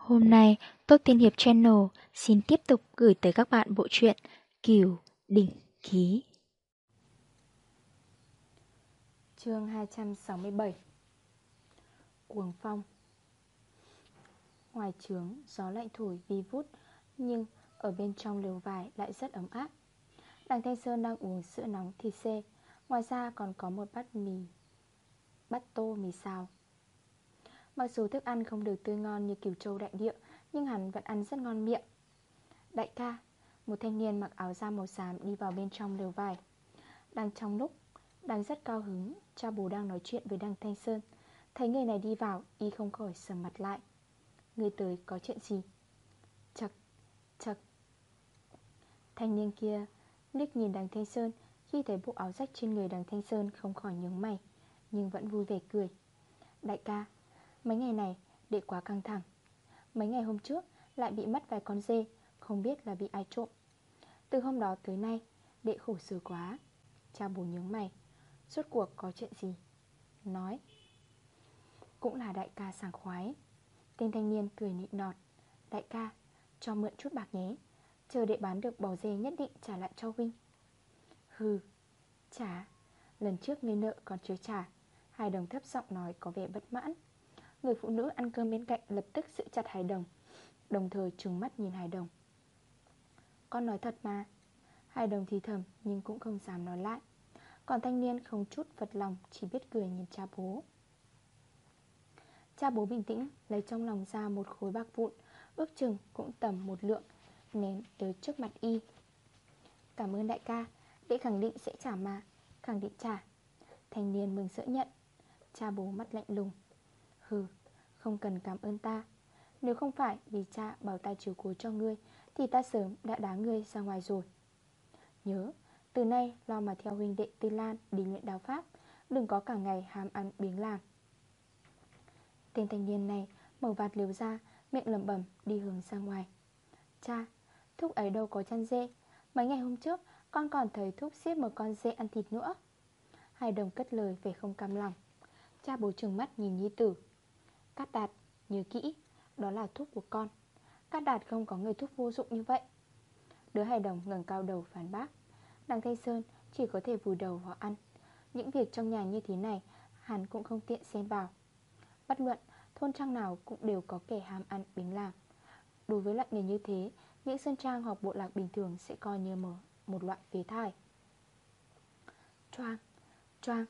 Hôm nay, Tốt Tiên Hiệp Channel xin tiếp tục gửi tới các bạn bộ truyện Kiều Đỉnh Ký. chương 267 Cuồng phong. Ngoài trướng, gió lạnh thổi vi vút Nhưng ở bên trong lều vải lại rất ấm áp. Đằng Thanh Sơn đang uống sữa nóng thịt xê Ngoài ra còn có một bát mì Bát tô mì xào. Mặc dù thức ăn không được tươi ngon như kiểu châu đại địa Nhưng hắn vẫn ăn rất ngon miệng. Đại ca, Một thanh niên mặc áo da màu xám đi vào bên trong lều vải. Đang trong lúc, Đang rất cao hứng Cha bố đang nói chuyện với đăng Thanh Sơn, Thấy người này đi vào, Y không khỏi sầm mặt lại. Người tới có chuyện gì? Chật chật. Thanh niên kia liếc nhìn đằng Thanh Sơn, Khi thấy bộ áo rách trên người đằng Thanh Sơn Không khỏi nhướng mày, Nhưng vẫn vui vẻ cười. Đại ca Mấy ngày này, đệ quá căng thẳng. Mấy ngày hôm trước, lại bị mất vài con dê, Không biết là bị ai trộm. Từ hôm đó tới nay, Đệ khổ sở quá. Cha bố nhướng mày, Suốt cuộc có chuyện gì? Nói, Cũng là đại ca sảng khoái. Tên thanh niên cười nịnh nọt, Đại ca, cho mượn chút bạc nhé, Chờ đệ bán được bò dê nhất định trả lại cho Vinh Hừ Trả Lần trước người nợ còn chưa trả. Hai đồng thấp giọng nói có vẻ bất mãn. Người phụ nữ ăn cơm bên cạnh lập tức giữ chặt Hải Đồng Đồng thời trừng mắt nhìn Hải Đồng. Con nói thật mà. Hải Đồng thì thầm, nhưng cũng không dám nói lại. Còn thanh niên không chút vật lòng, Chỉ biết cười nhìn cha bố. Cha bố bình tĩnh, Lấy trong lòng ra một khối bạc vụn, Ước chừng cũng tầm một lượng, Ném tới trước mặt y. Cảm ơn đại ca Đệ khẳng định sẽ trả mà. Khẳng định trả. Thanh niên mừng sỡ nhận. Cha bố mắt lạnh lùng. Hừ, không cần cảm ơn ta. Nếu không phải vì cha bảo ta chiều cố cho ngươi Thì ta sớm đã đá ngươi ra ngoài rồi. Nhớ, từ nay lo mà theo huynh đệ Tư Lan đi luyện đào pháp Đừng có cả ngày hàm ăn biếng làm. Tên thanh niên này mở vạt liều ra Miệng lầm bẩm đi hướng ra ngoài. Cha, thúc ấy đâu có chăn dê Mấy ngày hôm trước con còn thấy thúc xiết một con dê ăn thịt nữa. Hai đồng cất lời về không cam lòng. Cha bố trừng mắt nhìn nhi tử. Cát đạt, nhớ kỹ Đó là thuốc của con. Cát đạt không có người thuốc vô dụng như vậy. Đứa hài đồng ngẩng cao đầu phản bác. Đằng Thanh Sơn chỉ có thể vùi đầu vào ăn. Những việc trong nhà như thế này Hắn cũng không tiện xen vào. Bất luận thôn trang nào cũng đều có kẻ ham ăn bính làm. Đối với loại người như thế Những sơn trang hoặc bộ lạc bình thường sẽ coi như mở một loại phế thải. Choang, choang.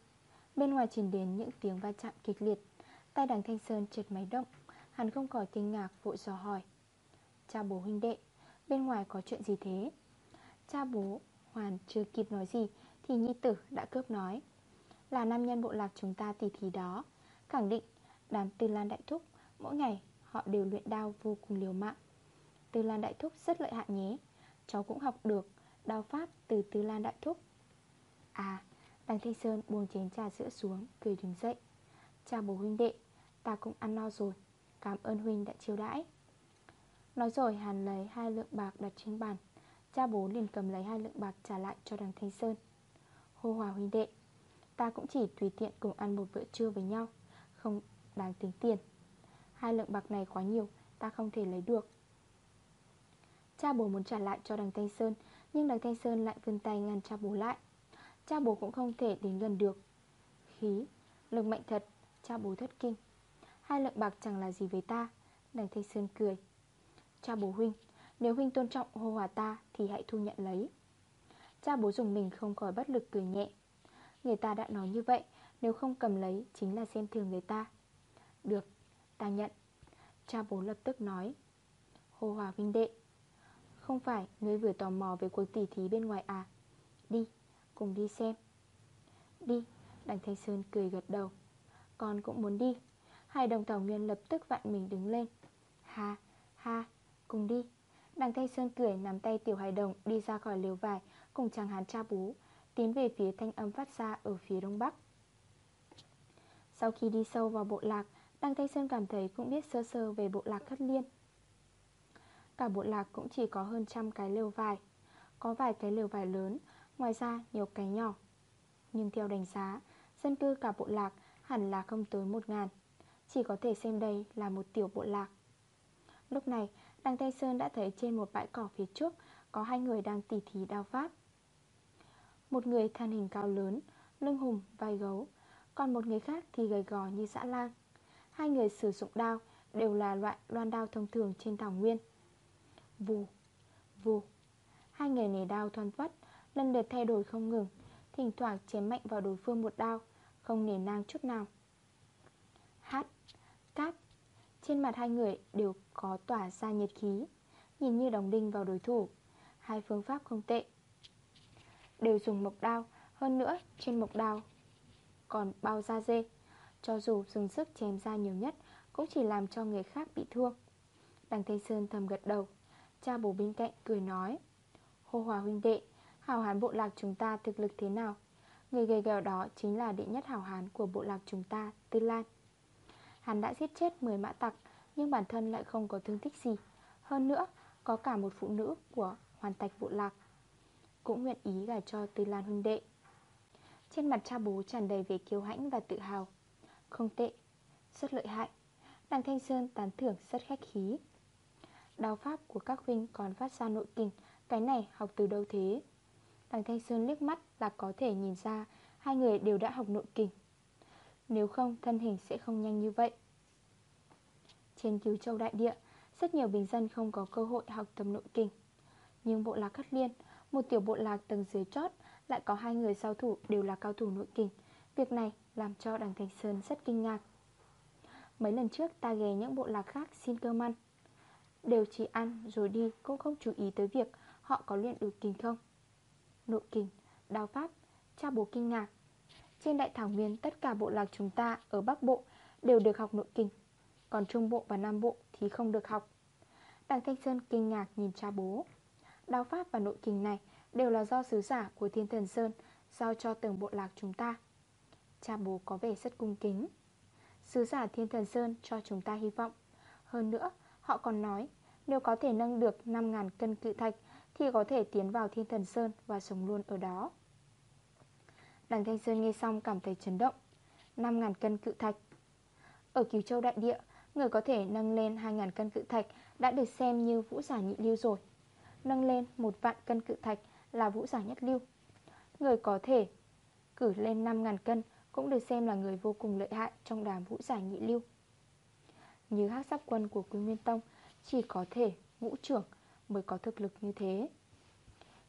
Bên ngoài truyền đến những tiếng va chạm kịch liệt. Tay đằng Thanh Sơn trượt máy động, Hắn không khỏi kinh ngạc vội dò hỏi. Cha bố huynh đệ, Bên ngoài có chuyện gì thế? Cha bố Hoàn chưa kịp nói gì Thì nhi tử đã cướp nói. Là nam nhân bộ lạc chúng ta tỉ thí đó, Khẳng định đám tư lan đại thúc Mỗi ngày họ đều luyện đao vô cùng liều mạng. Tư lan đại thúc rất lợi hại nhé, Cháu cũng học được đao pháp từ tư lan đại thúc. À Đằng Thanh Sơn buông chén trà sữa xuống, Cười đứng dậy. Chào bố huynh đệ Ta cũng ăn no rồi. Cảm ơn huynh đã chiêu đãi. Nói rồi Hàn lấy hai lượng bạc đặt trên bàn. Cha bố liền cầm lấy hai lượng bạc trả lại cho đằng Thanh Sơn. Hô hòa huynh đệ Ta cũng chỉ tùy tiện cùng ăn một bữa trưa với nhau Không đáng tính tiền. Hai lượng bạc này quá nhiều Ta không thể lấy được. Cha bố muốn trả lại cho đằng Thanh Sơn Nhưng đằng Thanh Sơn lại vươn tay ngăn cha bố lại. Cha bố cũng không thể đến gần được. Khí, lực mạnh thật Cha bố thất kinh. Hai lượng bạc chẳng là gì với ta. Đằng Thanh Sơn cười. Cha bố huynh Nếu huynh tôn trọng hô hòa ta Thì hãy thu nhận lấy. Cha bố dùng mình không khỏi bất lực cười nhẹ. Người ta đã nói như vậy Nếu không cầm lấy chính là xem thường người ta. Được, ta nhận. Cha bố lập tức nói. Hô hòa huynh đệ Không phải ngươi vừa tò mò về cuộc tỉ thí bên ngoài à? Đi, cùng đi xem. Đi, đằng Thanh Sơn cười gật đầu. Con cũng muốn đi. Hai đồng thảo nguyên lập tức vặn mình đứng lên. Ha, ha, cùng đi. Đằng Thanh Sơn cười nắm tay tiểu hài đồng Đi ra khỏi liều vải Cùng chàng hán cha bú Tiến về phía thanh âm phát ra ở phía đông bắc. Sau khi đi sâu vào bộ lạc Đằng Thanh Sơn cảm thấy cũng biết sơ sơ về bộ lạc khất liên. Cả bộ lạc cũng chỉ có hơn trăm cái lều vải. Có vài cái lều vải lớn Ngoài ra nhiều cái nhỏ. Nhưng theo đánh giá Dân cư cả bộ lạc hẳn là không tới một ngàn. Chỉ có thể xem đây là một tiểu bộ lạc. Lúc này Đằng Thanh Sơn đã thấy trên một bãi cỏ phía trước Có hai người đang tỉ thí đao pháp. Một người thân hình cao lớn Lưng hùng, vai gấu Còn một người khác thì gầy gò như dã lang. Hai người sử dụng đao Đều là loại loan đao thông thường trên thảo nguyên. Vù, vù. Hai người nề đao thoăn vất Lần lượt thay đổi không ngừng Thỉnh thoảng chém mạnh vào đối phương một đao. Không nề nang chút nào. Hát, cát. Trên mặt hai người đều có tỏa ra nhiệt khí Nhìn như đồng đinh vào đối thủ. Hai phương pháp không tệ. Đều dùng mộc đao Hơn nữa trên mộc đao Còn bao da dê. Cho dù dùng sức chém ra nhiều nhất Cũng chỉ làm cho người khác bị thương. Đằng Thanh Sơn thầm gật đầu. Cha bố bên cạnh cười nói Hô hòa huynh đệ Hào hán bộ lạc chúng ta thực lực thế nào? Người gầy gèo đó chính là đệ nhất hào hán của bộ lạc chúng ta, Tư Lan. Hắn đã giết chết 10 mã tặc, Nhưng bản thân lại không có thương tích gì. Hơn nữa, có cả một phụ nữ của hoàn tạch bộ lạc Cũng nguyện ý gả cho Tư Lan huynh đệ. Trên mặt cha bố tràn đầy về kiêu hãnh và tự hào. Không tệ, Rất lợi hại. Đằng Thanh Sơn tán thưởng rất khách khí. Đao pháp của các huynh còn phát ra nội kinh. Cái này học từ đâu thế? Đằng Thanh Sơn liếc mắt là có thể nhìn ra Hai người đều đã học nội kinh Nếu không thân hình sẽ không nhanh như vậy. Trên cứu châu đại địa Rất nhiều bình dân không có cơ hội học tập nội kinh Nhưng bộ lạc Cát Liên Một tiểu bộ lạc tầng dưới chót Lại có hai người giao thủ đều là cao thủ nội kinh Việc này làm cho đằng thành Sơn rất kinh ngạc. Mấy lần trước ta ghé những bộ lạc khác xin cơm ăn. Đều chỉ ăn rồi đi Cũng không chú ý tới việc họ có luyện được kinh không. Nội kinh, đao pháp, cha bố kinh ngạc Trên đại thảo nguyên tất cả bộ lạc chúng ta ở Bắc Bộ đều được học nội kinh Còn Trung Bộ và Nam Bộ thì không được học. Đằng Thanh Sơn kinh ngạc nhìn cha bố. Đao pháp và nội kinh này đều là do sứ giả của Thiên Thần Sơn Giao cho từng bộ lạc chúng ta. Cha bố có vẻ rất cung kính. Sứ giả Thiên Thần Sơn cho chúng ta hy vọng. Hơn nữa họ còn nói Nếu có thể nâng được 5.000 cân cự thạch Thì có thể tiến vào Thiên Thần Sơn Và sống luôn ở đó. Đằng Thanh Sơn nghe xong cảm thấy chấn động. 5.000 cân cự thạch. Ở Kiều Châu Đại Địa, Người có thể nâng lên 2.000 cân cự thạch Đã được xem như vũ giả nhị lưu rồi. Nâng lên một vạn cân cự thạch Là vũ giả nhất lưu. Người có thể cử lên 5.000 cân Cũng được xem là người vô cùng lợi hại Trong đám vũ giả nhị lưu. Như hắc giáp quân của Quy Nguyên Tông, Chỉ có thể ngũ trưởng Mới có thực lực như thế.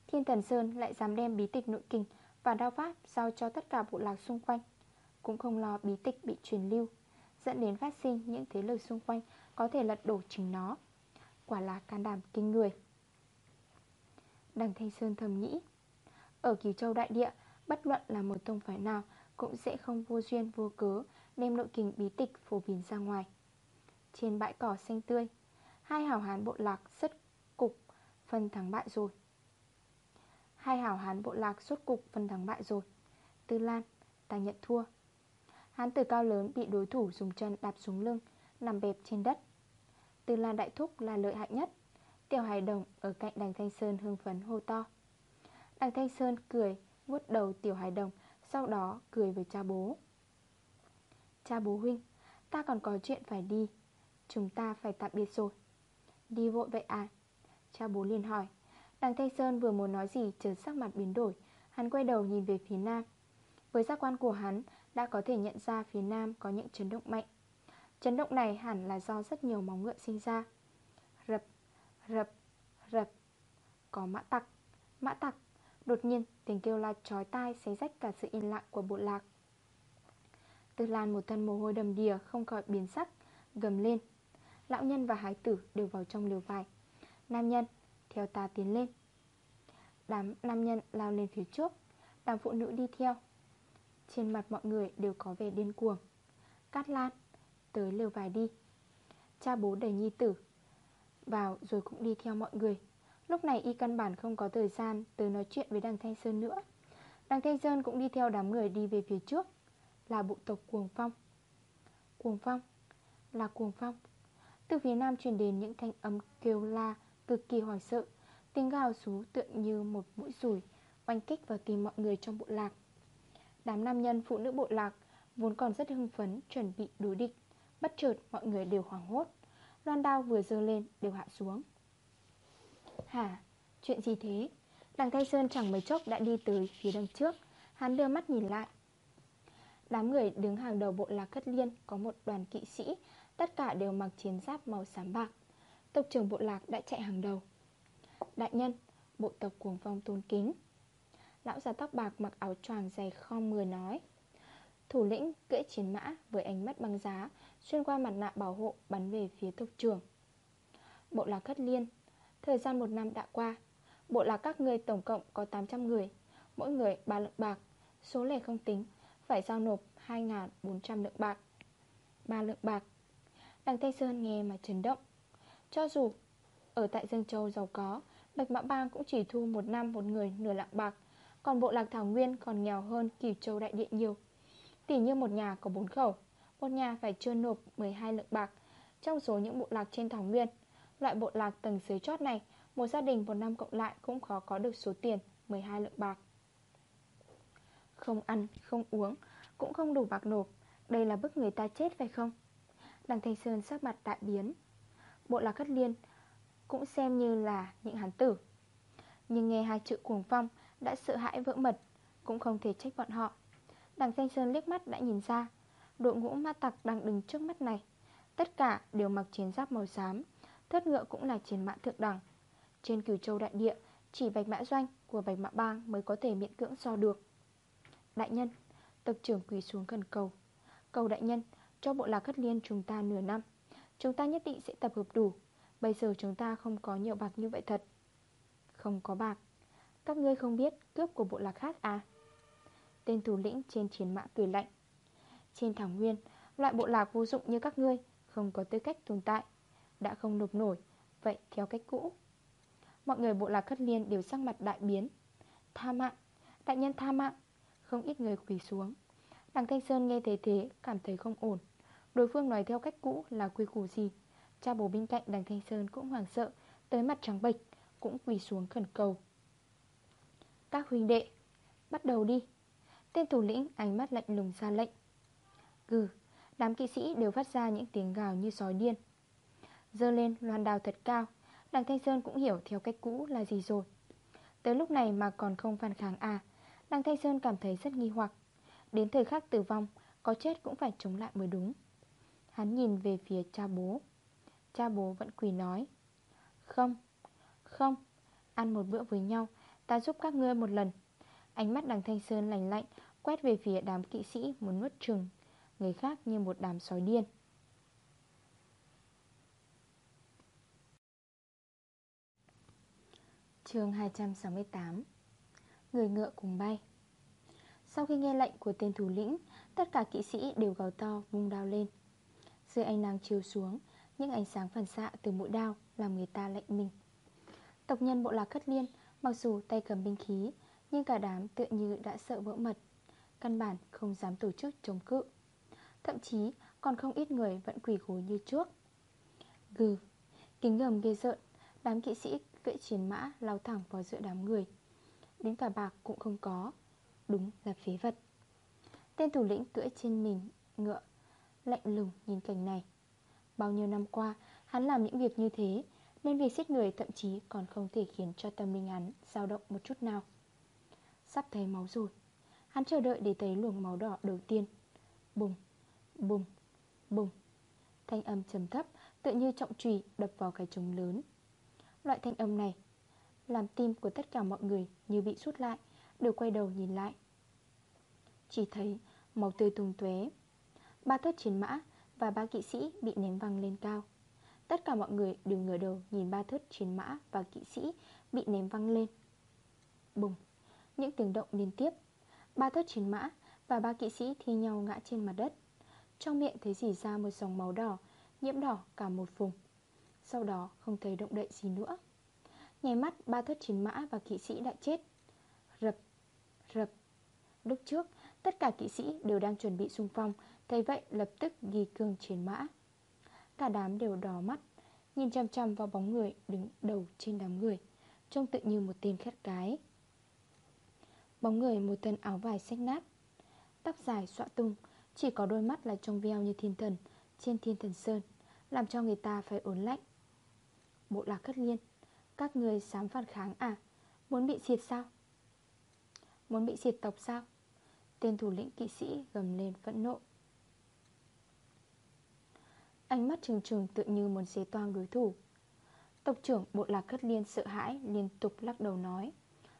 Thiên Thần Sơn lại dám đem bí tịch nội kinh và đao pháp giao cho tất cả bộ lạc xung quanh. Cũng không lo bí tịch bị truyền lưu, Dẫn đến phát sinh những thế lực xung quanh Có thể lật đổ chính nó. Quả là can đảm kinh người. Đằng Thanh Sơn thầm nghĩ, Ở kiều Châu Đại Địa, Bất luận là một tông phái nào Cũng sẽ không vô duyên vô cớ Đem nội kinh bí tịch phổ biến ra ngoài. Trên bãi cỏ xanh tươi, Hai hảo hán bộ lạc rất cục, Phân thắng bại rồi. Hai hảo hán bộ lạc suốt cục phân thắng bại rồi. Tư Lan, Ta nhận thua. Hán tử cao lớn bị đối thủ dùng chân đạp xuống lưng, Nằm bẹp trên đất. Tư Lan đại thúc là lợi hại nhất. Tiểu hài đồng ở cạnh đằng Thanh Sơn hưng phấn hô to. Đằng Thanh Sơn cười, vuốt đầu tiểu hài đồng, Sau đó cười với cha bố. Cha bố huynh, Ta còn có chuyện phải đi. Chúng ta phải tạm biệt rồi. Đi vội vậy à? Cha bố liền hỏi. Đằng Thanh Sơn vừa muốn nói gì chợt sắc mặt biến đổi. Hắn quay đầu nhìn về phía nam. Với giác quan của hắn Đã có thể nhận ra phía nam có những chấn động mạnh. Chấn động này hẳn là do rất nhiều móng ngựa sinh ra. Rập, rập, rập. Có mã tặc, mã tặc. Đột nhiên tiếng kêu la chói tai xé rách cả sự yên lặng của bộ lạc. Tư Lan một thân mồ hôi đầm đìa không khỏi biến sắc Gầm lên. Lão nhân và hái tử đều vào trong liều vải. Nam nhân theo ta tiến lên. Đám nam nhân lao lên phía trước. Đám phụ nữ đi theo. Trên mặt mọi người đều có vẻ điên cuồng. Cát Lan, Tới lều vải đi. Cha bố đẩy nhi tử Vào rồi cũng đi theo mọi người. Lúc này y căn bản không có thời gian Tới nói chuyện với đằng Thanh Sơn nữa. Đằng Thanh Sơn cũng đi theo đám người đi về phía trước. Là bộ tộc Cuồng Phong. Cuồng Phong, Là Cuồng Phong. Từ phía nam truyền đến những thanh âm kêu la Cực kỳ hoảng sợ. Tiếng gào rú tượng như một mũi rủi Oanh kích vào tìm mọi người trong bộ lạc. Đám nam nhân phụ nữ bộ lạc Vốn còn rất hưng phấn chuẩn bị đối địch. Bất chợt mọi người đều hoảng hốt. Loan đao vừa dơ lên đều hạ xuống. Hả, chuyện gì thế? Đằng Thanh Sơn chẳng mấy chốc đã đi tới phía đằng trước. Hắn đưa mắt nhìn lại. Đám người đứng hàng đầu bộ lạc cất liên Có một đoàn kỵ sĩ Tất cả đều mặc chiến giáp màu xám bạc. Tộc trưởng bộ lạc đã chạy hàng đầu. Đại nhân, bộ tộc cuồng phong tôn kính. Lão già tóc bạc mặc áo choàng dày khom người nói Thủ lĩnh cưỡi chiến mã với ánh mắt băng giá Xuyên qua mặt nạ bảo hộ bắn về phía tộc trưởng. Bộ lạc cất liên Thời gian một năm đã qua Bộ lạc các người tổng cộng có 800 người Mỗi người 3 lượng bạc Số lẻ không tính Phải giao nộp 2.400 lượng bạc. 3 lượng bạc. Đằng Thanh Sơn nghe mà chấn động. Cho dù ở tại Dương Châu giàu có Bạch Mã Bang cũng chỉ thu một năm một người nửa lạng bạc Còn bộ lạc Thảo Nguyên còn nghèo hơn Kỳ Châu Đại Địa nhiều. Tỉ như một nhà có 4 khẩu Một nhà phải chưa nộp 12 lượng bạc Trong số những bộ lạc trên Thảo Nguyên. Loại bộ lạc tầng dưới chót này Một gia đình một năm cộng lại cũng khó có được số tiền 12 lượng bạc. Không ăn, không uống Cũng không đủ bạc nộp Đây là bức người ta chết phải không? Đằng Thanh Sơn sắc mặt đại biến. Bộ lạc Cất Liên Cũng xem như là những hán tử. Nhưng nghe hai chữ cuồng phong Đã sợ hãi vỡ mật, Cũng không thể trách bọn họ. Đằng Thanh Sơn liếc mắt đã nhìn ra, Đội ngũ ma tặc đang đứng trước mắt này. Tất cả đều mặc chiến giáp màu xám, Thất ngựa cũng là chiến mã thượng đẳng. Trên cửu châu đại địa, Chỉ bạch mã doanh của bạch mã bang Mới có thể miễn cưỡng so được. Đại nhân, Tộc trưởng quỳ xuống gần cầu. Cầu đại nhân, cho bộ lạc cất liên chúng ta nửa năm. Chúng ta nhất định sẽ tập hợp đủ. Bây giờ chúng ta không có nhiều bạc như vậy thật. Không có bạc. Các ngươi không biết cướp của bộ lạc khác à? Tên thủ lĩnh trên chiến mã cười lạnh. Trên thảo nguyên, Loại bộ lạc vô dụng như các ngươi Không có tư cách tồn tại. Đã không nộp nổi. Vậy theo cách cũ, Mọi người bộ lạc cất liên đều sắc mặt đại biến. Tha mạng. Đại nhân tha mạng. Không ít người quỳ xuống. Đằng Thanh Sơn nghe thấy thế Cảm thấy không ổn. Đối phương nói theo cách cũ là quy củ gì? Cha bố bên cạnh đằng Thanh Sơn cũng hoảng sợ, Tới mặt trắng bệch, Cũng quỳ xuống khẩn cầu. Các huynh đệ, Bắt đầu đi. Tên thủ lĩnh ánh mắt lạnh lùng ra lệnh. Gừ, Đám kỵ sĩ đều phát ra những tiếng gào như sói điên. Dơ lên loàn đào thật cao, Đằng Thanh Sơn cũng hiểu theo cách cũ là gì rồi. Tới lúc này mà còn không phản kháng à Đằng Thanh Sơn cảm thấy rất nghi hoặc. Đến thời khắc tử vong, Có chết cũng phải chống lại mới đúng. Hắn nhìn về phía cha bố. Cha bố vẫn quỳ nói Không, không Ăn một bữa với nhau Ta giúp các ngươi một lần. Ánh mắt đằng Thanh Sơn lành lạnh Quét về phía đám kỵ sĩ muốn nuốt trừng Người khác như một đám sói điên. Chương 268 Người ngựa cùng bay. Sau khi nghe lệnh của tên thủ lĩnh Tất cả kỵ sĩ đều gào to vung đao lên dưới ánh nắng chiếu xuống, Những ánh sáng phản xạ từ mũi đao Làm người ta lạnh mình. Tộc nhân bộ lạc cất liên, Mặc dù tay cầm binh khí, Nhưng cả đám tựa như đã sợ vỡ mật, Căn bản không dám tổ chức chống cự. Thậm chí còn không ít người vẫn quỳ gối như trước. Gừ, Kính gầm ghê rợn, Đám kỵ sĩ cưỡi chiến mã lao thẳng vào giữa đám người. Đến cả bạc cũng không có, Đúng là phế vật. Tên thủ lĩnh cưỡi trên mình ngựa Lạnh lùng nhìn cảnh này. Bao nhiêu năm qua Hắn làm những việc như thế Nên việc giết người thậm chí còn không thể khiến cho tâm linh hắn dao động một chút nào. Sắp thấy máu rồi Hắn chờ đợi để thấy luồng máu đỏ đầu tiên. Bùng, bùng, bùng. Thanh âm trầm thấp Tự như trọng trùy đập vào cái trống lớn. Loại thanh âm này Làm tim của tất cả mọi người như bị rút lại Đều quay đầu nhìn lại. Chỉ thấy máu tươi tung tuế Ba thất chiến mã và ba kỵ sĩ bị ném văng lên cao. Tất cả mọi người đều ngửa đầu nhìn ba thất chiến mã và kỵ sĩ bị ném văng lên. Bùng! Những tiếng động liên tiếp. Ba thất chiến mã và ba kỵ sĩ thi nhau ngã trên mặt đất. Trong miệng thấy dì ra một dòng máu đỏ, Nhiễm đỏ cả một vùng. Sau đó không thấy động đậy gì nữa. Nhảy mắt, ba thất chiến mã và kỵ sĩ đã chết. Rập Rập. Lúc trước, tất cả kỵ sĩ đều đang chuẩn bị xung phong Thấy vậy, lập tức ghi cương chiến mã. Cả đám đều đỏ mắt, Nhìn chăm chăm vào bóng người đứng đầu trên đám người, Trông tự như một tên khét cái. Bóng người một thân áo vải xách nát, Tóc dài xọa tung, Chỉ có đôi mắt là trong veo như thiên thần, Trên thiên thần sơn, Làm cho người ta phải ốn lạnh. Bộ lạc cất liên Các người dám phản kháng à? Muốn bị diệt sao? Muốn bị diệt tộc sao? Tên thủ lĩnh kỵ sĩ gầm lên phẫn nộ. Ánh mắt trừng trừng tự như muốn xé toang đối thủ. Tộc trưởng bộ lạc cất liên sợ hãi Liên tục lắc đầu nói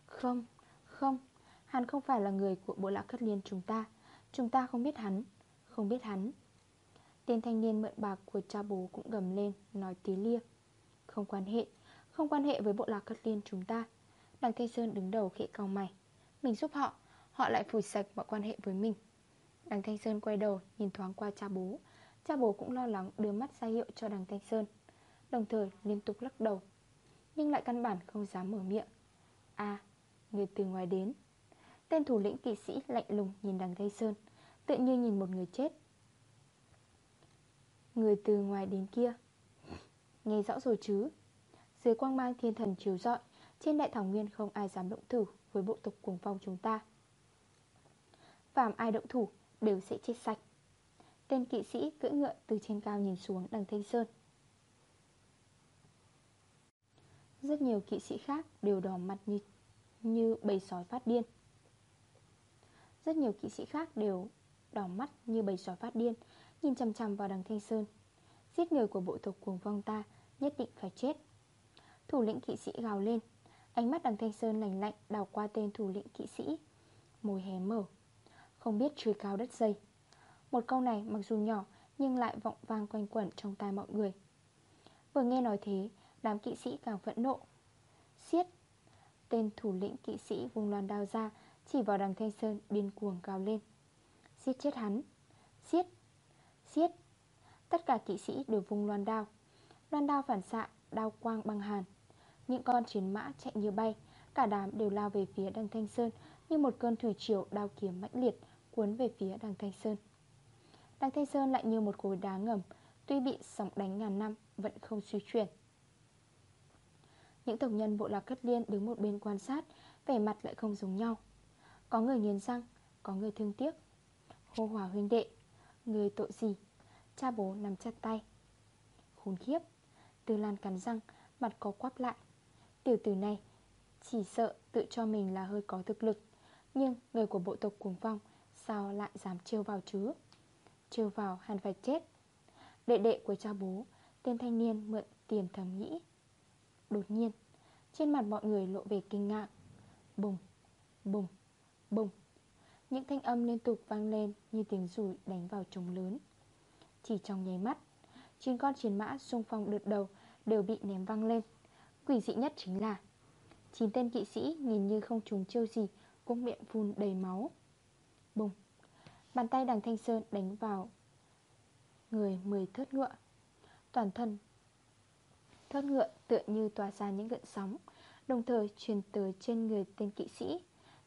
Không, không Hắn không phải là người của bộ lạc cất liên chúng ta. Chúng ta không biết hắn Không biết hắn. Tên thanh niên mượn bạc của cha bố cũng gầm lên Nói tí lia Không quan hệ Không quan hệ với bộ lạc cất liên chúng ta. Đằng Thanh Sơn đứng đầu khẽ cau mày Mình giúp họ Họ lại phủi sạch mọi quan hệ với mình. Đằng Thanh Sơn quay đầu nhìn thoáng qua cha bố Cha bố cũng lo lắng đưa mắt ra hiệu cho đằng Thanh Sơn Đồng thời liên tục lắc đầu Nhưng lại căn bản không dám mở miệng. À, người từ ngoài đến. Tên thủ lĩnh kỵ sĩ lạnh lùng nhìn đằng Thanh Sơn Tự như nhìn một người chết. Người từ ngoài đến kia. Nghe rõ rồi chứ? Dưới quang mang thiên thần chiếu rọi Trên đại thảo nguyên không ai dám động thủ Với bộ tộc cuồng phong chúng ta. Phàm ai động thủ Đều sẽ chết sạch. Tên kỵ sĩ cưỡi ngựa từ trên cao nhìn xuống đằng Thanh Sơn. Rất nhiều kỵ sĩ khác đều đỏ mặt như, như bầy sói phát điên. Rất nhiều kỵ sĩ khác đều đỏ mắt như bầy sói phát điên Nhìn chằm chằm vào đằng Thanh Sơn. Giết người của bộ tộc cuồng vong ta Nhất định phải chết. Thủ lĩnh kỵ sĩ gào lên Ánh mắt đằng Thanh Sơn lành lạnh đào qua tên thủ lĩnh kỵ sĩ Môi hé mở. Không biết truy cao đất dây một câu này mặc dù nhỏ Nhưng lại vọng vang quanh quẩn trong tai mọi người. Vừa nghe nói thế Đám kỵ sĩ càng phẫn nộ. Xiết Tên thủ lĩnh kỵ sĩ vùng loàn đao ra Chỉ vào đằng Thanh Sơn điên cuồng cao lên. Xiết chết hắn! Xiết Xiết Tất cả kỵ sĩ đều vùng loan đao Loan đao phản xạ, đao quang băng hàn. Những con chiến mã chạy như bay Cả đám đều lao về phía đằng Thanh Sơn Như một cơn thủy triều đao kiếm mãnh liệt Cuốn về phía đằng Thanh Sơn. Đằng Thanh Sơn lại như một khối đá ngầm. Tuy bị sóng đánh ngàn năm, Vẫn không suy chuyển. Những tổng nhân bộ lạc cất liên Đứng một bên quan sát, Vẻ mặt lại không giống nhau. Có người nghiền răng, Có người thương tiếc. Hô hòa huynh đệ, Người tội gì? Cha bố nắm chặt tay. Khốn khiếp Tư Lan cắn răng, Mặt có quắp lại. Tiểu tử này Chỉ sợ tự cho mình là hơi có thực lực, Nhưng người của bộ tộc cuồng phong Sao lại dám trêu vào chứ? Trêu vào hẳn phải chết. Đệ đệ của cha bố Tên thanh niên mượn tiền thầm nghĩ. Đột nhiên Trên mặt mọi người lộ về kinh ngạc. Bùng, bùng, bùng. Những thanh âm liên tục vang lên Như tiếng rủi đánh vào trống lớn. Chỉ trong nháy mắt Chín con chiến mã xung phong đợt đầu Đều bị ném văng lên. Quỷ dị nhất chính là Chín tên kỵ sĩ nhìn như không trúng chiêu gì Cũng miệng phun đầy máu. Bàn tay đằng Thanh Sơn đánh vào Người mười thớt ngựa. Toàn thân Thớt ngựa tựa như tỏa ra những gợn sóng Đồng thời truyền tới trên người tên kỵ sĩ.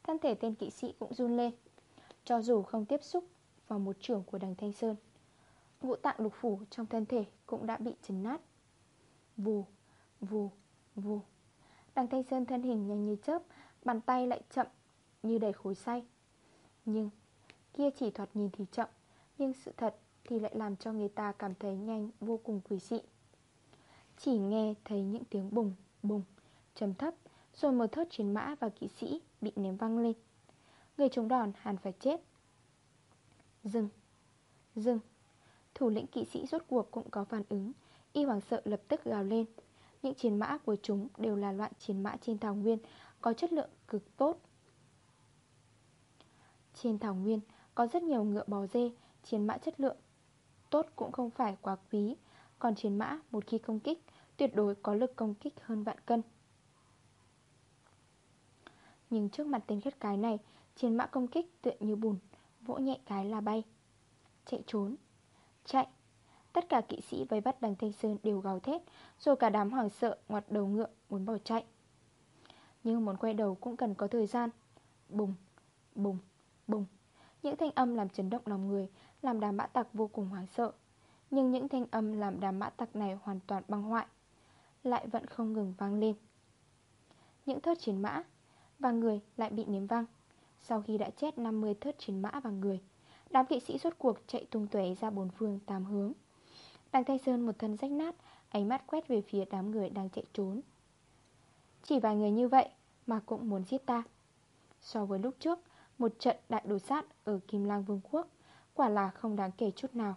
Thân thể tên kỵ sĩ cũng run lên Cho dù không tiếp xúc vào một trưởng của đằng Thanh Sơn Ngũ tạng lục phủ trong thân thể cũng đã bị chấn nát. Vù, vù, vù. Đằng Thanh Sơn thân hình nhanh như chớp Bàn tay lại chậm như đầy khối say Nhưng kia chỉ thoạt nhìn thì chậm Nhưng sự thật thì lại làm cho người ta cảm thấy nhanh vô cùng quỷ dị. Chỉ nghe thấy những tiếng bùng, bùng, trầm thấp Rồi một thớt chiến mã và kỵ sĩ bị ném văng lên. Người chống đòn hẳn phải chết. Dừng, dừng. Thủ lĩnh kỵ sĩ rốt cuộc cũng có phản ứng. Y hoàng sợ lập tức gào lên. Những chiến mã của chúng đều là loại chiến mã trên thảo nguyên Có chất lượng cực tốt. Trên thảo nguyên có rất nhiều ngựa bò dê Chiến mã chất lượng Tốt cũng không phải quá quý. Còn chiến mã một khi công kích Tuyệt đối có lực công kích hơn vạn cân. Nhưng trước mặt tên khất cái này Chiến mã công kích tựa như bùn Vỗ nhẹ cái là bay. Chạy trốn. Chạy. Tất cả kỵ sĩ vây bắt đằng Thanh Sơn đều gào thét Rồi cả đám hoảng sợ ngoặt đầu ngựa muốn bỏ chạy. Nhưng muốn quay đầu cũng cần có thời gian. Bùng, bùng, bùng. Những thanh âm làm chấn động lòng người, Làm đám mã tặc vô cùng hoảng sợ. Nhưng những thanh âm làm đám mã tặc này hoàn toàn băng hoại, Lại vẫn không ngừng vang lên. Những thớt chiến mã Và người lại bị ném văng. Sau khi đã chết 50 thớt chiến mã và người, Đám kỵ sĩ suốt cuộc chạy tung tuệ ra bốn phương tám hướng. Đằng Thanh Sơn một thân rách nát, Ánh mắt quét về phía đám người đang chạy trốn. Chỉ vài người như vậy Mà cũng muốn giết ta. So với lúc trước một trận đại đối sát ở Kim Lang Vương quốc, Quả là không đáng kể chút nào.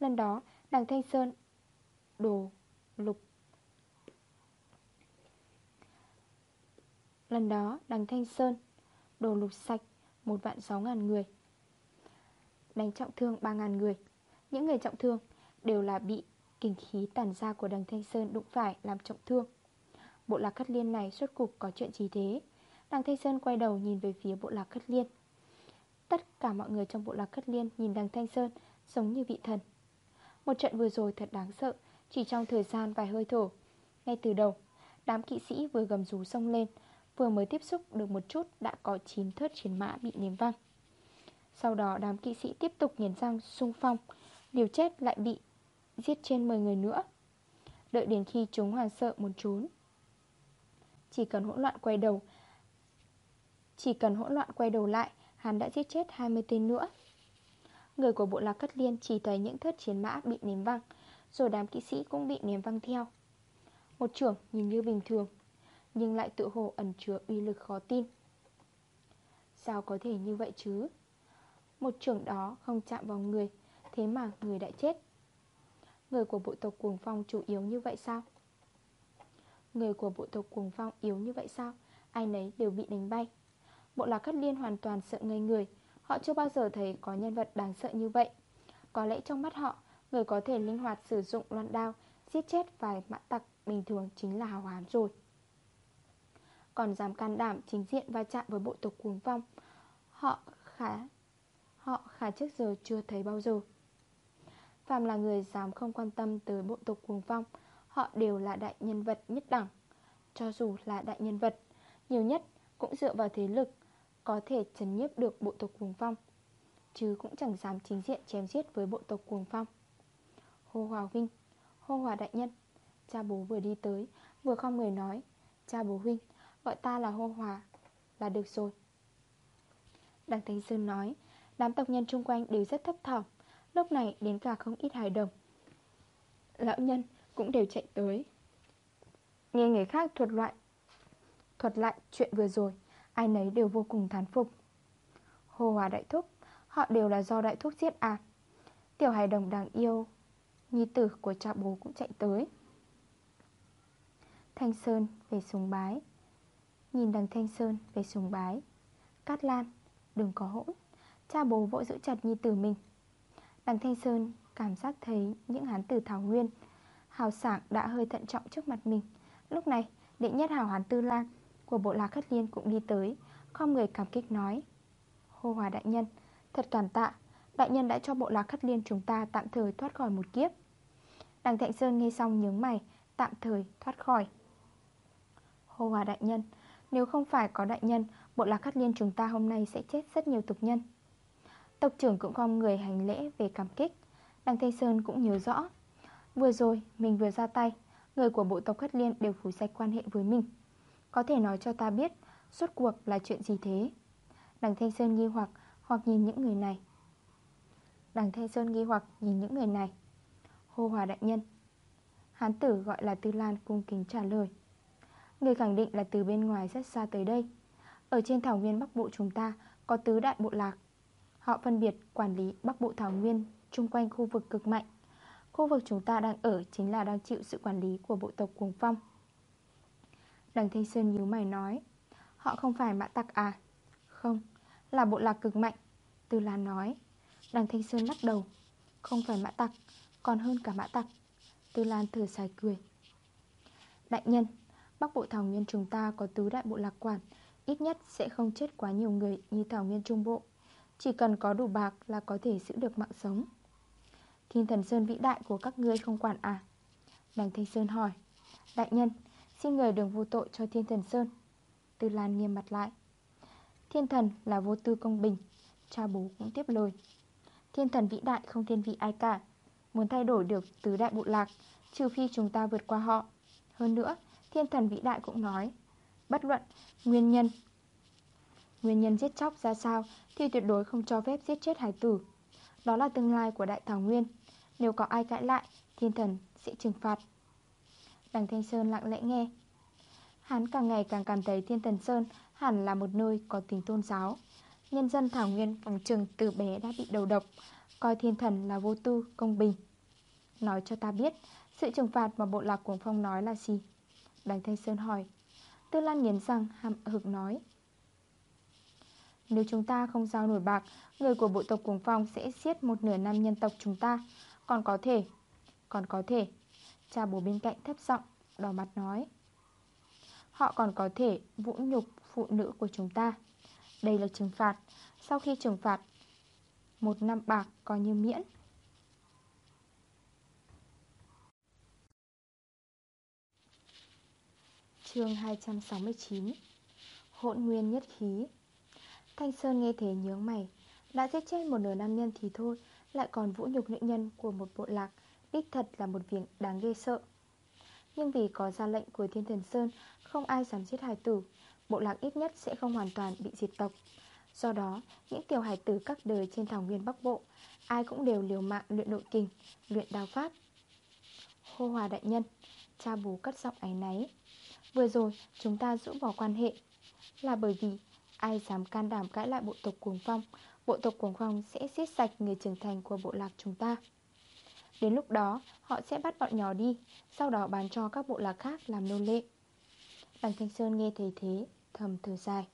Lần đó đằng Thanh Sơn Đồ lục. Lần đó đằng Thanh Sơn Đồ lục sạch Một vạn sáu ngàn người, Đánh trọng thương ba ngàn người. Những người trọng thương đều là bị kinh khí tàn ra của đằng Thanh Sơn đụng phải làm trọng thương. Bộ lạc cắt liên này suốt cục có chuyện gì thế? Đằng Thanh Sơn quay đầu nhìn về phía bộ lạc Cất liên. Tất cả mọi người trong bộ lạc Cất liên nhìn đằng Thanh Sơn giống như vị thần. Một trận vừa rồi thật đáng sợ, Chỉ trong thời gian vài hơi thở. Ngay từ đầu, Đám kỵ sĩ vừa gầm rú sông lên, Vừa mới tiếp xúc được một chút Đã có 9 thớt chiến mã bị ném văng. Sau đó đám kỵ sĩ tiếp tục nghiền răng, xung phong, Liều chết lại bị giết trên 10 người nữa. Đợi đến khi chúng hoàn sợ muốn trốn Chỉ cần hỗn loạn quay đầu chỉ cần hỗn loạn quay đầu lại, Hắn đã giết chết 20 tên nữa. Người của bộ lạc cất liên chỉ thấy những thất chiến mã bị ném văng, Rồi đám kỵ sĩ cũng bị ném văng theo. Một trưởng nhìn như bình thường, Nhưng lại tự hồ ẩn chứa uy lực khó tin. Sao có thể như vậy chứ? Một trưởng đó không chạm vào người, Thế mà người đã chết. Người của bộ tộc cuồng phong chủ yếu như vậy sao? Người của bộ tộc cuồng phong yếu như vậy sao? Ai nấy đều bị đánh bay. Bộ lạc cắt liên hoàn toàn sợ ngây người. Họ chưa bao giờ thấy có nhân vật đáng sợ như vậy. Có lẽ trong mắt họ, Người có thể linh hoạt sử dụng loạn đao, Giết chết vài mã tặc bình thường chính là hào hán rồi. Còn dám can đảm chính diện va chạm với bộ tộc cuồng phong, Họ khá Họ khá trước giờ chưa thấy bao giờ. Phạm là người dám không quan tâm tới bộ tộc cuồng phong, Họ đều là đại nhân vật nhất đẳng. Cho dù là đại nhân vật, Nhiều nhất cũng dựa vào thế lực có thể chấn nhiếp được bộ tộc cuồng phong, Chứ cũng chẳng dám chính diện chém giết với bộ tộc cuồng phong. Hô Hòa Vinh, Hô Hòa Đại Nhân, Cha bố vừa đi tới, Vừa không người nói, Cha bố Huynh, Gọi ta là Hô Hòa, Là được rồi. Đằng Thánh Sơn nói, Đám tộc nhân chung quanh đều rất thấp thỏm, Lúc này đến cả không ít hài đồng. Lão nhân cũng đều chạy tới. Nghe người khác thuật loại, Thuật lại chuyện vừa rồi. Ai nấy đều vô cùng thán phục. Hồ Hòa Đại Thúc, Họ đều là do Đại Thúc giết à? Tiểu hài đồng đáng yêu, Nhi tử của cha bố cũng chạy tới. Thanh Sơn về sùng bái. Nhìn đằng Thanh Sơn về sùng bái. Cát Lan, Đừng có hỗn. Cha bố vội giữ chặt Nhi tử mình. Đằng Thanh Sơn cảm giác thấy những hán tử Thảo Nguyên, Hào sảng đã hơi thận trọng trước mặt mình. Lúc này, đệ nhất hào hán Tư Lan của bộ lạc Khất Liên cũng đi tới, Không người cảm kích nói, Hô hòa đại nhân, Thật cảm tạ, Đại nhân đã cho bộ lạc Khất Liên chúng ta tạm thời thoát khỏi một kiếp. Đằng Thạnh Sơn nghe xong nhướng mày, Tạm thời thoát khỏi. Hô hòa đại nhân, Nếu không phải có đại nhân, Bộ lạc Khất Liên chúng ta hôm nay sẽ chết rất nhiều tục nhân. Tộc trưởng cũng không người hành lễ về cảm kích. Đằng Thanh Sơn cũng nhớ rõ, Vừa rồi mình vừa ra tay, Người của bộ tộc Khất Liên đều phủ sạch quan hệ với mình. Có thể nói cho ta biết, Suốt cuộc là chuyện gì thế? Đằng Thanh Sơn nghi hoặc Hoặc nhìn những người này. Đằng Thanh Sơn nghi hoặc nhìn những người này. Hô hòa đại nhân. Hán tử gọi là Tư Lan cung kính trả lời. Người khẳng định là từ bên ngoài rất xa tới đây. Ở trên thảo nguyên Bắc Bộ chúng ta Có tứ đại bộ lạc. Họ phân biệt quản lý Bắc Bộ Thảo Nguyên chung quanh khu vực cực mạnh. Khu vực chúng ta đang ở chính là đang chịu sự quản lý của bộ tộc Cuồng Phong. Đằng Thanh Sơn nhíu mày nói. Họ không phải mã tặc à? Không, là bộ lạc cực mạnh. Tư Lan nói. Đằng Thanh Sơn lắc đầu. Không phải mã tặc, còn hơn cả mã tặc. Tư Lan thử xài cười. Đại nhân, Bắc Bộ Thảo Nguyên chúng ta có tứ đại bộ lạc quản Ít nhất sẽ không chết quá nhiều người như Thảo Nguyên Trung Bộ. Chỉ cần có đủ bạc là có thể giữ được mạng sống. Thiên thần Sơn vĩ đại của các ngươi không quản à? Đằng Thanh Sơn hỏi. Đại nhân Xin người đừng vô tội cho thiên thần Sơn. Tư Lan nghiêm mặt lại. Thiên thần là vô tư công bình, Cha bố cũng tiếp lời. Thiên thần vĩ đại không thiên vị ai cả, Muốn thay đổi được tứ đại bộ lạc, Trừ phi chúng ta vượt qua họ. Hơn nữa, thiên thần vĩ đại cũng nói, Bất luận nguyên nhân Nguyên nhân giết chóc ra sao Thì tuyệt đối không cho phép giết chết hải tử. Đó là tương lai của Đại Thảo Nguyên. Nếu có ai cãi lại, Thiên thần sẽ trừng phạt. Đằng Thanh Sơn lặng lẽ nghe. Hắn càng ngày càng cảm thấy Thiên Thần Sơn hẳn là một nơi có tính tôn giáo. Nhân dân Thảo Nguyên phòng trừng từ bé đã bị đầu độc Coi thiên thần là vô tư, công bình. Nói cho ta biết Sự trừng phạt mà bộ lạc cuồng phong nói là gì? Đằng Thanh Sơn hỏi. Tư Lan nghiến răng hạm hực nói. Nếu chúng ta không giao nổi bạc Người của bộ tộc cuồng phong sẽ giết một nửa năm nhân tộc chúng ta. Còn có thể Còn có thể Cha bố bên cạnh thấp giọng, Đỏ mặt nói, Họ còn có thể vũ nhục phụ nữ của chúng ta. Đây là trừng phạt. Sau khi trừng phạt, Một năm bạc coi như miễn. Chương 269 Hỗn nguyên nhất khí. Thanh Sơn nghe thế nhướng mày, Đã giết chết một nửa nam nhân thì thôi, Lại còn vũ nhục nữ nhân của một bộ lạc Đích thật là một việc đáng ghê sợ. Nhưng vì có ra lệnh của Thiên Thần Sơn Không ai dám giết hài tử Bộ lạc ít nhất sẽ không hoàn toàn bị diệt tộc. Do đó, những tiểu hài tử các đời trên thảo nguyên Bắc Bộ Ai cũng đều liều mạng luyện nội kình, luyện đao pháp. Hô hòa đại nhân Cha bố cất giọng áy náy. Vừa rồi chúng ta rũ bỏ quan hệ Là bởi vì ai dám can đảm cãi lại bộ tộc cuồng phong Bộ tộc cuồng phong sẽ giết sạch người trưởng thành của bộ lạc chúng ta. Đến lúc đó họ sẽ bắt bọn nhỏ đi Sau đó bán cho các bộ lạc khác làm nô lệ. Đằng Thanh Sơn nghe thấy thế Thầm thở dài.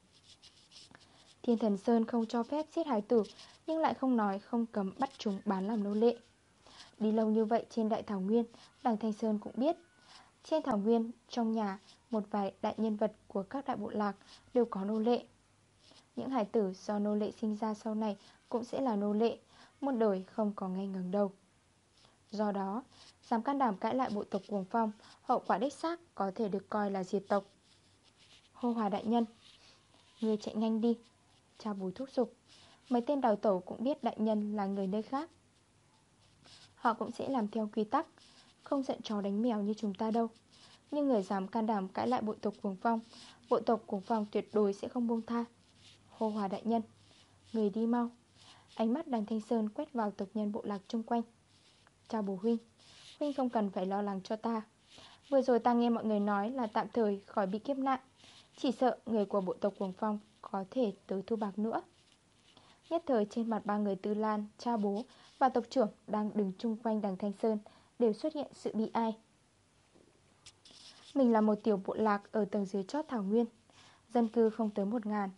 Thiên thần Sơn không cho phép giết hải tử Nhưng lại không nói không cấm bắt chúng bán làm nô lệ. Đi lâu như vậy trên đại thảo nguyên Đằng Thanh Sơn cũng biết. Trên thảo nguyên, trong nhà Một vài đại nhân vật của các đại bộ lạc Đều có nô lệ. Những hải tử do nô lệ sinh ra sau này Cũng sẽ là nô lệ Một đời không có ngay ngừng đầu. Do đó, dám can đảm cãi lại bộ tộc cuồng phong Hậu quả đích xác có thể được coi là diệt tộc. Hô hòa đại nhân Người chạy nhanh đi Cha bùi thúc giục. Mấy tên đào tẩu cũng biết đại nhân là người nơi khác. Họ cũng sẽ làm theo quy tắc Không giận chó đánh mèo như chúng ta đâu. Nhưng người dám can đảm cãi lại bộ tộc cuồng phong Bộ tộc cuồng phong tuyệt đối sẽ không buông tha. Hô hòa đại nhân Người đi mau. Ánh mắt đằng Thanh Sơn quét vào tộc nhân bộ lạc chung quanh. Chào bố Huynh. Huynh không cần phải lo lắng cho ta. Vừa rồi ta nghe mọi người nói là tạm thời khỏi bị kiếp nạn. Chỉ sợ người của bộ tộc Quồng Phong có thể tới thu bạc nữa. Nhất thời trên mặt ba người Tư Lan, cha bố và tộc trưởng đang đứng chung quanh đằng Thanh Sơn Đều xuất hiện sự bị ai. Mình là một tiểu bộ lạc ở tầng dưới chót Thảo Nguyên. Dân cư không tới một ngàn.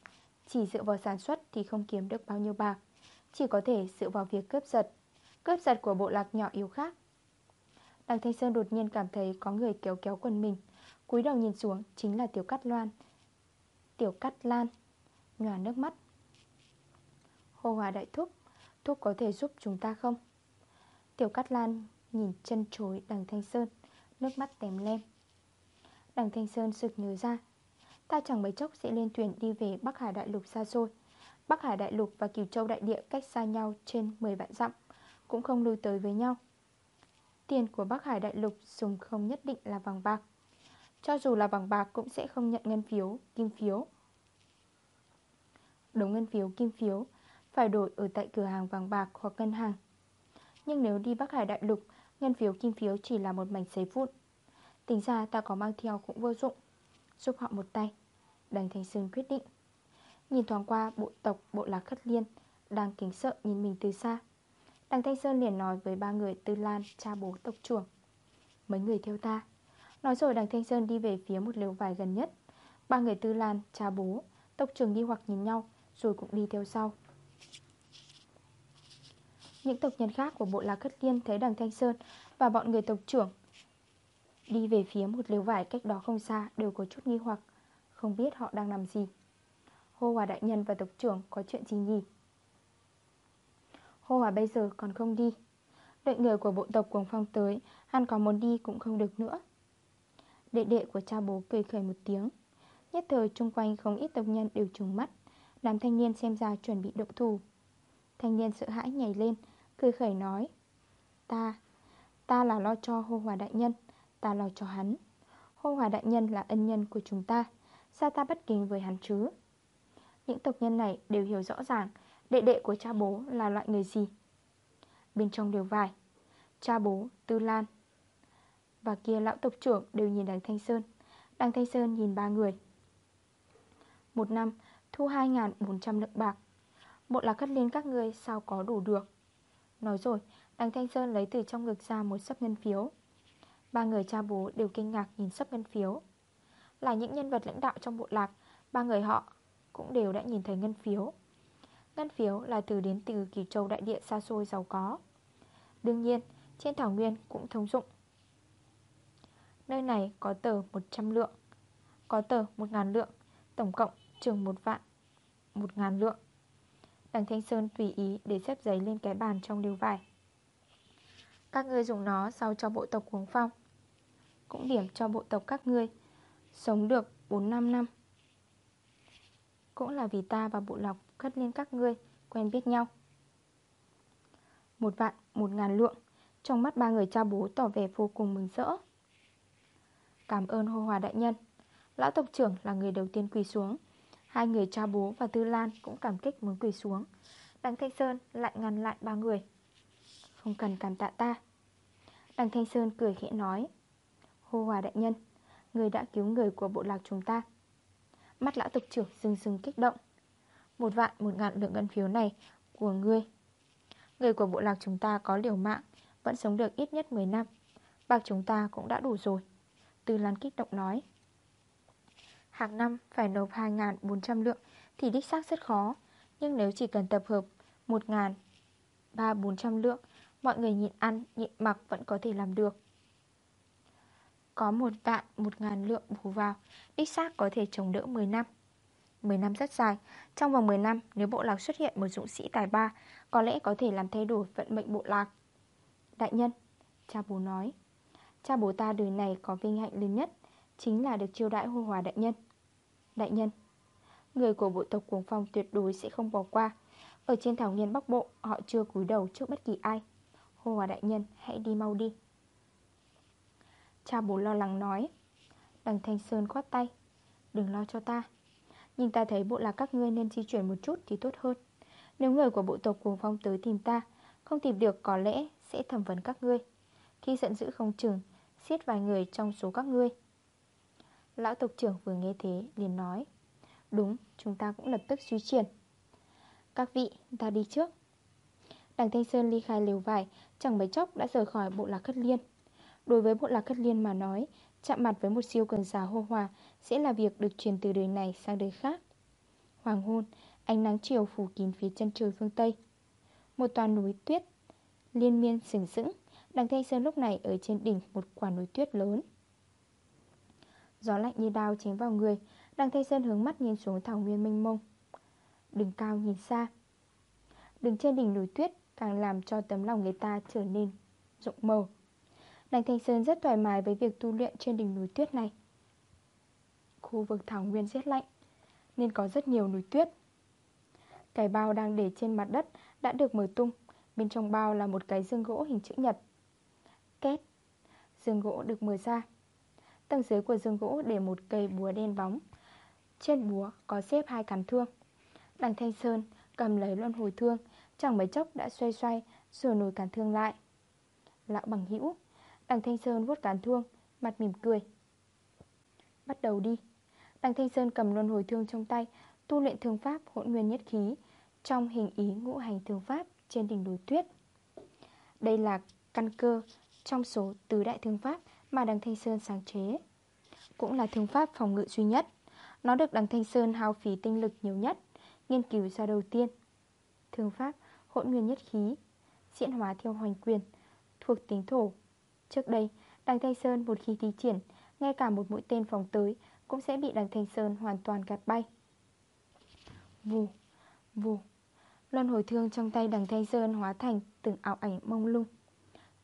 Chỉ dựa vào sản xuất thì không kiếm được bao nhiêu bạc. Chỉ có thể dựa vào việc cướp giật. Cướp giật của bộ lạc nhỏ yếu khác. Đằng Thanh Sơn đột nhiên cảm thấy có người kéo kéo quần mình, cúi đầu nhìn xuống, chính là Tiểu Cát Loan. Tiểu Cát Lan, Nhòa nước mắt. Hồ hòa đại thúc Thúc có thể giúp chúng ta không? Tiểu Cát Lan nhìn chân chối đằng Thanh Sơn, Nước mắt tèm lem. Đằng Thanh Sơn sực nhớ ra, Ta chẳng mấy chốc sẽ lên thuyền đi về Bắc Hải Đại Lục xa xôi. Bắc Hải Đại Lục và Kiều Châu Đại Địa cách xa nhau trên 10 vạn dặm. Cũng không lưu tới với nhau. Tiền của Bắc Hải Đại Lục dùng không nhất định là vàng bạc. Cho dù là vàng bạc cũng sẽ không nhận ngân phiếu, kim phiếu. Đồng ngân phiếu, kim phiếu Phải đổi ở tại cửa hàng vàng bạc hoặc ngân hàng. Nhưng nếu đi Bắc Hải Đại Lục Ngân phiếu, kim phiếu chỉ là một mảnh giấy vụn. Tính ra ta có mang theo cũng vô dụng. Giúp họ một tay. Đành Thành Sơn quyết định. Nhìn thoáng qua bộ tộc bộ lạc khất liên Đang kính sợ nhìn mình từ xa. Đằng Thanh Sơn liền nói với ba người Tư Lan, cha bố tộc trưởng. Mấy người theo ta. Nói rồi đằng Thanh Sơn đi về phía một lều vải gần nhất. Ba người Tư Lan, cha bố Tộc trưởng đi hoặc nhìn nhau Rồi cũng đi theo sau. Những tộc nhân khác của bộ lạc Cất Liên Thấy đằng Thanh Sơn và bọn người tộc trưởng Đi về phía một lều vải cách đó không xa Đều có chút nghi hoặc Không biết họ đang làm gì. Hô Hòa Đại Nhân và tộc trưởng có chuyện gì nhỉ? Hô Hòa bây giờ còn không đi. Đợi người của bộ tộc Cuồng Phong tới Hắn có muốn đi cũng không được nữa. Đệ đệ của cha bố cười khởi một tiếng. Nhất thời chung quanh không ít tộc nhân đều trùng mắt Đám thanh niên xem ra chuẩn bị động thủ. Thanh niên sợ hãi nhảy lên Cười khởi nói Ta, ta là lo cho hô hòa đại nhân Ta lo cho hắn. Hô hòa đại nhân là ân nhân của chúng ta Sao ta bất kính với hắn chứ? Những tộc nhân này đều hiểu rõ ràng Đệ đệ của cha bố là loại người gì? Bên trong đều vải Cha bố, Tư Lan, và kia lão tộc trưởng đều nhìn đằng Thanh Sơn Đằng Thanh Sơn nhìn ba người. Một năm thu 2.400 lượng bạc. Bộ lạc cất liên các người sao có đủ được? Nói rồi Đằng Thanh Sơn lấy từ trong ngực ra một sấp ngân phiếu. Ba người cha bố đều kinh ngạc nhìn sấp ngân phiếu. Là những nhân vật lãnh đạo trong bộ lạc Ba người họ cũng đều đã nhìn thấy ngân phiếu. Ngân phiếu là từ đến từ kỳ châu đại địa xa xôi giàu có. Đương nhiên, trên thảo nguyên cũng thông dụng. Nơi này có tờ 100 lượng Có tờ 1.000 lượng Tổng cộng chừng 1 vạn 1.000 lượng. Đằng Thanh Sơn tùy ý để xếp giấy lên cái bàn trong lưu vải. Các ngươi dùng nó sau cho bộ tộc cuồng phong Cũng điểm cho bộ tộc các ngươi Sống được 4-5 năm Cũng là vì ta và bộ lọc cất lên các ngươi Quen biết nhau. Một vạn, một ngàn lượng Trong mắt ba người cha bố tỏ vẻ vô cùng mừng rỡ. Cảm ơn hô hòa đại nhân. Lão tộc trưởng là người đầu tiên quỳ xuống. Hai người cha bố và Tư Lan cũng cảm kích muốn quỳ xuống. Đằng Thanh Sơn lại ngăn lại ba người. Không cần cảm tạ ta. Đằng Thanh Sơn cười khẽ nói Hô hòa đại nhân Người đã cứu người của bộ lạc chúng ta. Mắt lão tộc trưởng rừng rừng kích động. Một vạn một ngàn lượng ngân phiếu này Của ngươi. Người của bộ lạc chúng ta có liều mạng Vẫn sống được ít nhất 10 năm. Bạc chúng ta cũng đã đủ rồi Từ Lan kích động nói. Hàng năm phải nộp 2.400 lượng Thì đích xác rất khó Nhưng nếu chỉ cần tập hợp 1.300-400 lượng Mọi người nhịn ăn, nhịn mặc vẫn có thể làm được. Có một vạn, một ngàn lượng bù vào Đích xác có thể chống đỡ 10 năm. 10 năm rất dài. Trong vòng 10 năm, nếu bộ lạc xuất hiện một dũng sĩ tài ba, Có lẽ có thể làm thay đổi vận mệnh bộ lạc. Đại nhân, Cha bố nói. Cha bố ta đời này có vinh hạnh lớn nhất, Chính là được chiêu đãi hô hòa đại nhân. Đại nhân, Người của bộ tộc cuồng phong tuyệt đối sẽ không bỏ qua. Ở trên thảo nguyên Bắc Bộ, Họ chưa cúi đầu trước bất kỳ ai. Hô hòa đại nhân, hãy đi mau đi. Cha bố lo lắng nói. Đằng Thanh Sơn khoát tay. Đừng lo cho ta. Nhưng ta thấy bộ lạc các ngươi nên di chuyển một chút thì tốt hơn. Nếu người của bộ tộc cuồng phong tới tìm ta Không tìm được có lẽ sẽ thẩm vấn các ngươi. Khi giận dữ không chừng Xiết vài người trong số các ngươi. Lão tộc trưởng vừa nghe thế liền nói Đúng, chúng ta cũng lập tức suy triển Các vị, ta đi trước. Đằng Thanh Sơn ly khai liều vải Chẳng mấy chốc đã rời khỏi bộ lạc khất liên. Đối với bộ lạc khất liên mà nói Chạm mặt với một siêu cường giả hô hòa sẽ là việc được truyền từ đời này sang đời khác. Hoàng hôn, Ánh nắng chiều phủ kín phía chân trời phương Tây. Một toàn núi tuyết Liên miên sừng sững, Đằng Thanh Sơn lúc này ở trên đỉnh một quả núi tuyết lớn. Gió lạnh như đao chém vào người, Đằng Thanh Sơn hướng mắt nhìn xuống thảo nguyên mênh mông. Đừng cao nhìn xa. Đứng trên đỉnh núi tuyết Càng làm cho tấm lòng người ta trở nên rộng mờ Đằng Thanh Sơn rất thoải mái với việc tu luyện trên đỉnh núi tuyết này. Khu vực thảo nguyên rét lạnh, Nên có rất nhiều núi tuyết. Cái bao đang để trên mặt đất đã được mở tung, Bên trong bao là một cái dương gỗ hình chữ nhật. Két, Dương gỗ được mở ra. Tầng dưới của dương gỗ để một cây búa đen bóng. Trên búa có xếp hai cán thương. Đằng Thanh Sơn cầm lấy luân hồi thương, Chẳng mấy chốc đã xoay xoay Rồi nổi cán thương lại. Lão bằng hữu, Đằng Thanh Sơn vuốt cán thương, Mặt mỉm cười. Bắt đầu đi. Đằng Thanh Sơn cầm luân hồi thương trong tay, Tu luyện thương pháp, hỗn nguyên nhất khí, Trong hình ý ngũ hành thương pháp Trên đỉnh núi tuyết. Đây là căn cơ trong số tứ đại thương pháp mà đằng Thanh Sơn sáng chế, Cũng là thương pháp phòng ngự duy nhất. Nó được đằng Thanh Sơn hao phí tinh lực nhiều nhất, Nghiên cứu ra đầu tiên. Thương pháp hỗn nguyên nhất khí, Diễn hóa theo hoành quyền, Thuộc tính thổ. Trước đây đằng Thanh Sơn một khi thi triển, Ngay cả một mũi tên phòng tới cũng sẽ bị đằng Thanh Sơn hoàn toàn gạt bay. Vù Vù. Luân hồi thương trong tay đằng Thanh Sơn hóa thành từng ảo ảnh mông lung.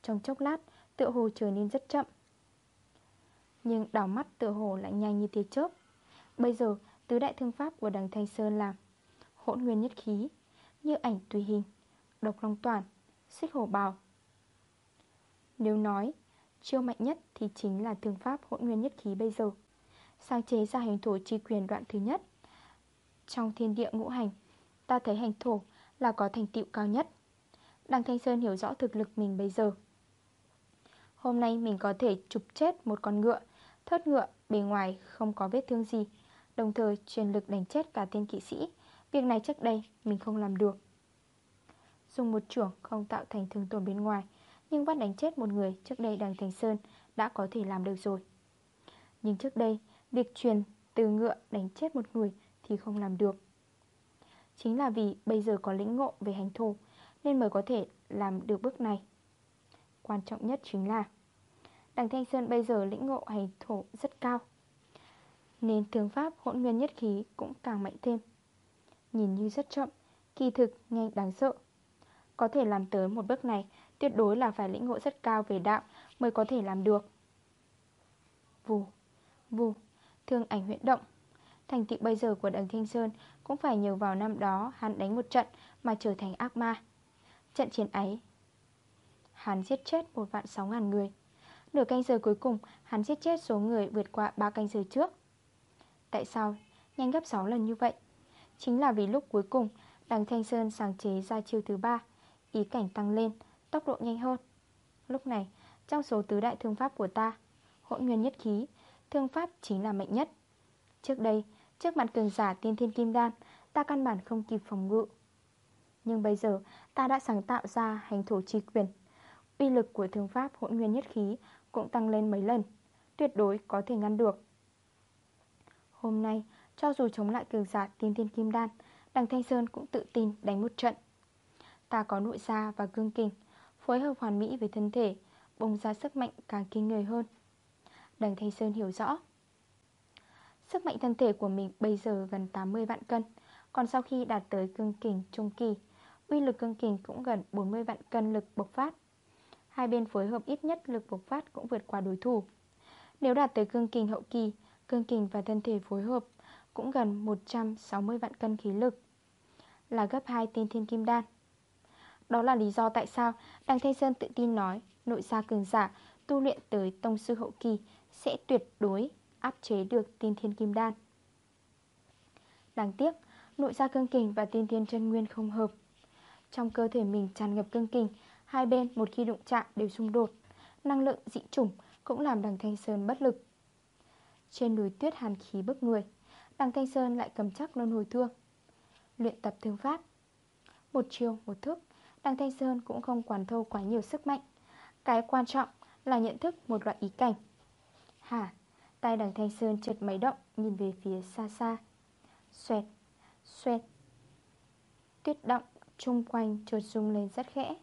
Trong chốc lát, tựa hồ trở nên rất chậm. Nhưng đảo mắt tựa hồ lại nhanh như tia chớp. Bây giờ, tứ đại thương pháp của đằng Thanh Sơn là Hỗn nguyên nhất khí, Như ảnh tùy hình, Độc long toàn, Xích hổ bào. Nếu nói Chiêu mạnh nhất thì chính là thương pháp hỗn nguyên nhất khí bây giờ. Sáng chế ra hành thổ chi quyền đoạn thứ nhất. Trong thiên địa ngũ hành, Ta thấy hành thổ là có thành tựu cao nhất. Đằng Thanh Sơn hiểu rõ thực lực mình bây giờ. Hôm nay mình có thể chụp chết một con ngựa, Thớt ngựa bề ngoài không có vết thương gì, Đồng thời truyền lực đánh chết cả tên kỵ sĩ. Việc này trước đây mình không làm được. Dùng một trưởng không tạo thành thương tổn bên ngoài, Nhưng bắt đánh chết một người trước đây đằng Thành Sơn đã có thể làm được rồi. Nhưng trước đây việc truyền từ ngựa đánh chết một người thì không làm được. Chính là vì bây giờ có lĩnh ngộ về hành thổ Nên mới có thể làm được bước này. Quan trọng nhất chính là Đằng Thanh Sơn bây giờ lĩnh ngộ hành thổ rất cao Nên thương pháp hỗn nguyên nhất khí cũng càng mạnh thêm. Nhìn như rất chậm Kỳ thực nhanh đáng sợ. Có thể làm tới một bước này Tuyệt đối là phải lĩnh ngộ rất cao về đạo Mới có thể làm được. Vù, vù, thương ảnh huyện động. Thành tựu bây giờ của đằng Thanh Sơn Cũng phải nhờ vào năm đó hắn đánh một trận Mà trở thành ác ma. Trận chiến ấy, Hắn giết chết một vạn sáu ngàn người. Nửa canh giờ cuối cùng, Hắn giết chết số người vượt qua 3 canh giờ trước. Tại sao nhanh gấp 6 lần như vậy? Chính là vì lúc cuối cùng Đằng Thanh Sơn sáng chế ra chiêu thứ ba, Ý cảnh tăng lên, Tốc độ nhanh hơn. Lúc này, trong số tứ đại thương pháp của ta, Hỗn nguyên nhất khí Thương pháp chính là mạnh nhất. Trước đây, trước mặt cường giả tiên thiên kim đan, Ta căn bản không kịp phòng ngự. Nhưng bây giờ, ta đã sáng tạo ra hành thổ chi quyền. Uy lực của thương pháp hỗn nguyên nhất khí Cũng tăng lên mấy lần, Tuyệt đối có thể ngăn được. Hôm nay, cho dù chống lại cường giả tiên thiên kim đan, Đằng Thanh Sơn cũng tự tin đánh một trận. Ta có nội gia và cương kình, Phối hợp hoàn mỹ với thân thể, Bùng ra sức mạnh càng kinh người hơn. Đằng Thanh Sơn hiểu rõ. Sức mạnh thân thể của mình bây giờ gần 80 vạn cân, Còn sau khi đạt tới cương kình trung kỳ, Uy lực cương kình cũng gần 40 vạn cân lực bộc phát. Hai bên phối hợp ít nhất lực bộc phát cũng vượt qua đối thủ. Nếu đạt tới cương kình hậu kỳ, Cương kình và thân thể phối hợp cũng gần 160 vạn cân khí lực, Là gấp 2 tên thiên kim đan. Đó là lý do tại sao Đằng Thanh Sơn tự tin nói Nội gia cường giả tu luyện tới tông sư hậu kỳ sẽ tuyệt đối áp chế được tiên thiên kim đan. Đáng tiếc, Nội gia cương kình và tiên thiên chân nguyên không hợp. Trong cơ thể mình tràn ngập cương kình, Hai bên một khi đụng chạm đều xung đột, Năng lượng dị chủng cũng làm đằng Thanh Sơn bất lực. Trên núi tuyết hàn khí bức người, Đằng Thanh Sơn lại cầm chắc luân hồi thương, Luyện tập thương pháp. Một chiều một thức, Đằng Thanh Sơn cũng không quản thâu quá nhiều sức mạnh. Cái quan trọng là nhận thức một loại ý cảnh. Hả Tay đằng Thanh Sơn chợt máy động Nhìn về phía xa xa. Xoẹt, xoẹt. Tuyết động chung quanh trượt rung lên rất khẽ.